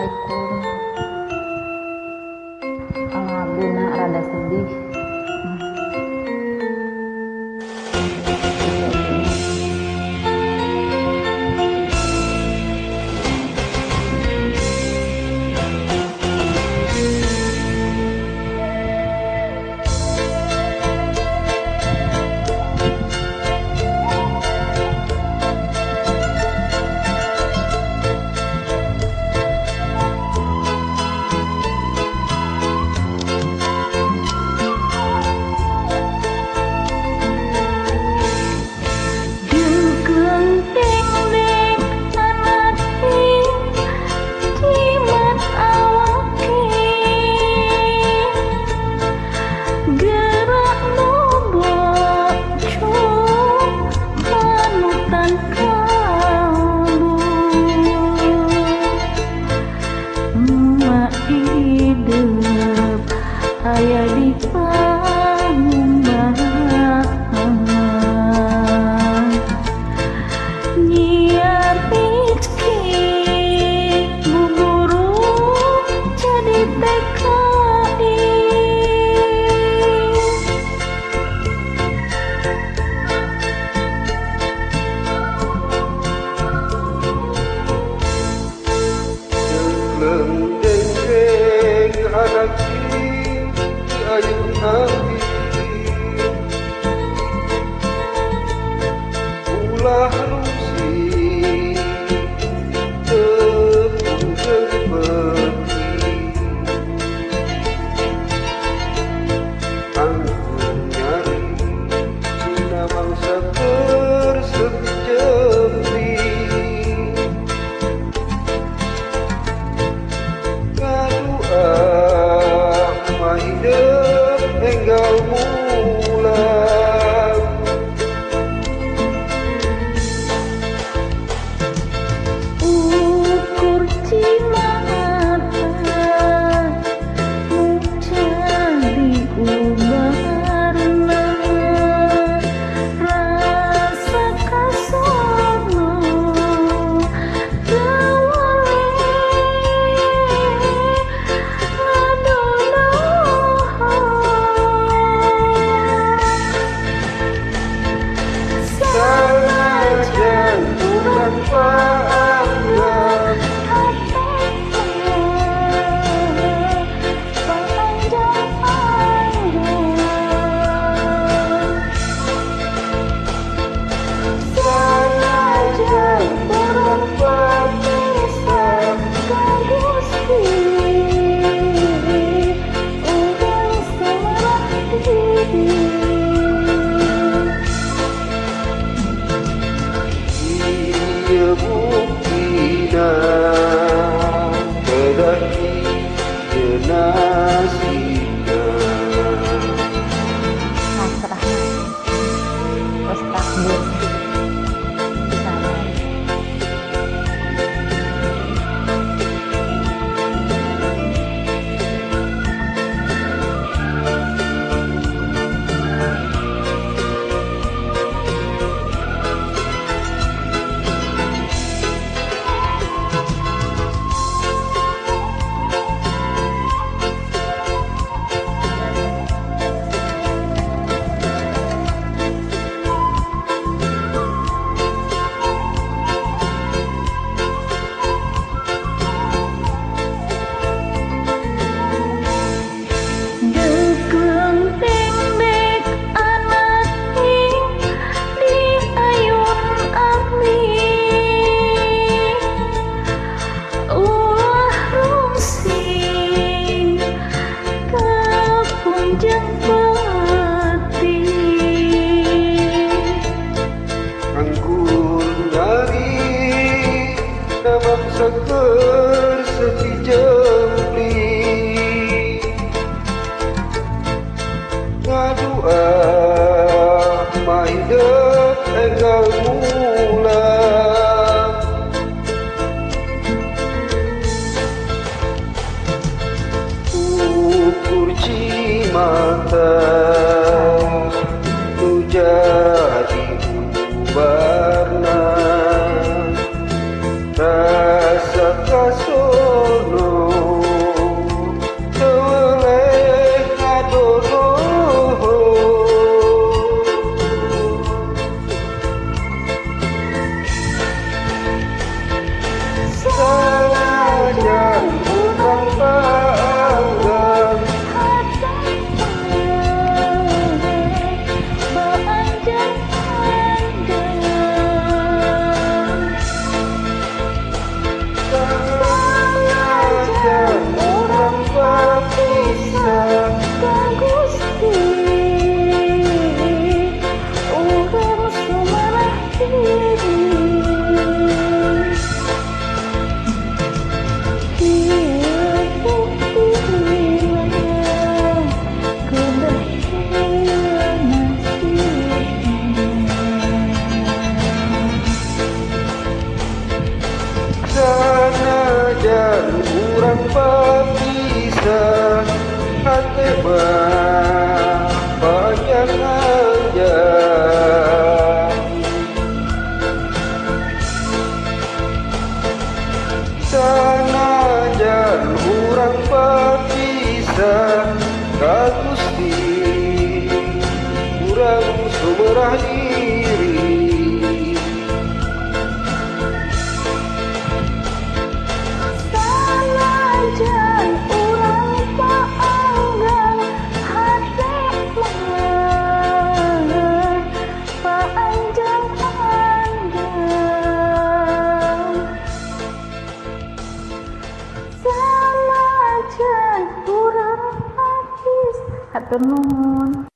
Assalamualaikum Alhamdulillah rada sedih you. never be. Pak bisa hati banyak anjay Sanajan urang bisa kagusti urang sumerah the moon.